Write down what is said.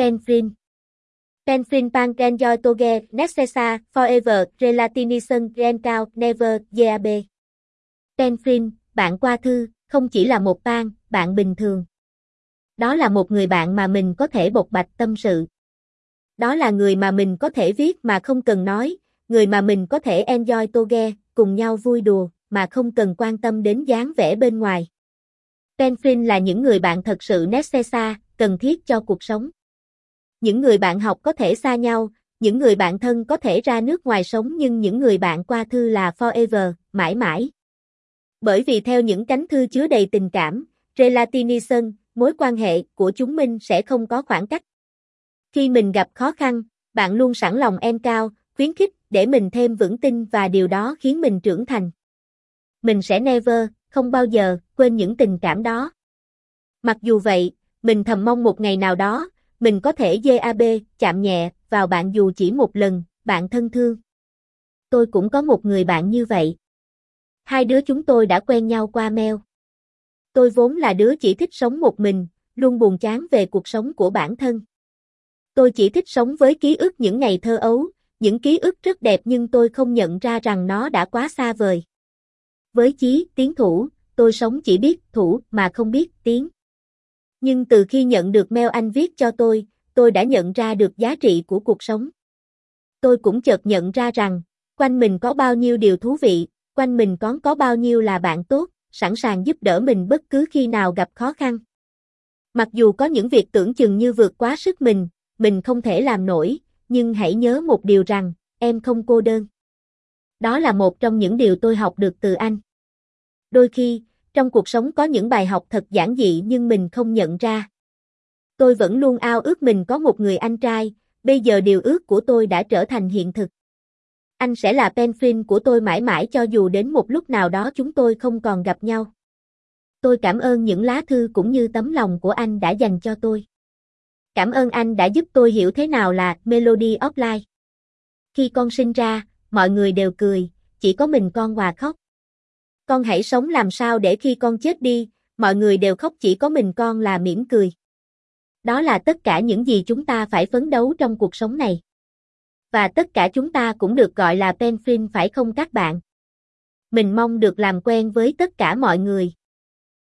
Penfrin Penfrin Pan Enjoy Toge Necessa Forever relatinison, Rencao Never GAB Penfrin, bạn qua thư, không chỉ là một pan, bạn bình thường. Đó là một người bạn mà mình có thể bộc bạch tâm sự. Đó là người mà mình có thể viết mà không cần nói, người mà mình có thể enjoy toge, cùng nhau vui đùa, mà không cần quan tâm đến dáng vẻ bên ngoài. Penfin là những người bạn thật sự necessa, cần thiết cho cuộc sống. Những người bạn học có thể xa nhau, những người bạn thân có thể ra nước ngoài sống nhưng những người bạn qua thư là forever, mãi mãi. Bởi vì theo những cánh thư chứa đầy tình cảm, relatination, mối quan hệ của chúng mình sẽ không có khoảng cách. Khi mình gặp khó khăn, bạn luôn sẵn lòng em cao, khuyến khích để mình thêm vững tin và điều đó khiến mình trưởng thành. Mình sẽ never, không bao giờ, quên những tình cảm đó. Mặc dù vậy, mình thầm mong một ngày nào đó, mình có thể GAB, chạm nhẹ, vào bạn dù chỉ một lần, bạn thân thương. Tôi cũng có một người bạn như vậy. Hai đứa chúng tôi đã quen nhau qua mail. Tôi vốn là đứa chỉ thích sống một mình, luôn buồn chán về cuộc sống của bản thân. Tôi chỉ thích sống với ký ức những ngày thơ ấu, những ký ức rất đẹp nhưng tôi không nhận ra rằng nó đã quá xa vời. Với chí, tiếng thủ, tôi sống chỉ biết thủ mà không biết tiếng. Nhưng từ khi nhận được mail anh viết cho tôi, tôi đã nhận ra được giá trị của cuộc sống. Tôi cũng chợt nhận ra rằng, quanh mình có bao nhiêu điều thú vị, quanh mình có có bao nhiêu là bạn tốt, sẵn sàng giúp đỡ mình bất cứ khi nào gặp khó khăn. Mặc dù có những việc tưởng chừng như vượt quá sức mình, mình không thể làm nổi, nhưng hãy nhớ một điều rằng, em không cô đơn. Đó là một trong những điều tôi học được từ anh. Đôi khi, trong cuộc sống có những bài học thật giản dị nhưng mình không nhận ra. Tôi vẫn luôn ao ước mình có một người anh trai, bây giờ điều ước của tôi đã trở thành hiện thực. Anh sẽ là penfin của tôi mãi mãi cho dù đến một lúc nào đó chúng tôi không còn gặp nhau. Tôi cảm ơn những lá thư cũng như tấm lòng của anh đã dành cho tôi. Cảm ơn anh đã giúp tôi hiểu thế nào là Melody of Life. Khi con sinh ra, mọi người đều cười, chỉ có mình con hòa khóc. Con hãy sống làm sao để khi con chết đi, mọi người đều khóc chỉ có mình con là mỉm cười. Đó là tất cả những gì chúng ta phải phấn đấu trong cuộc sống này. Và tất cả chúng ta cũng được gọi là penfin phải không các bạn? Mình mong được làm quen với tất cả mọi người.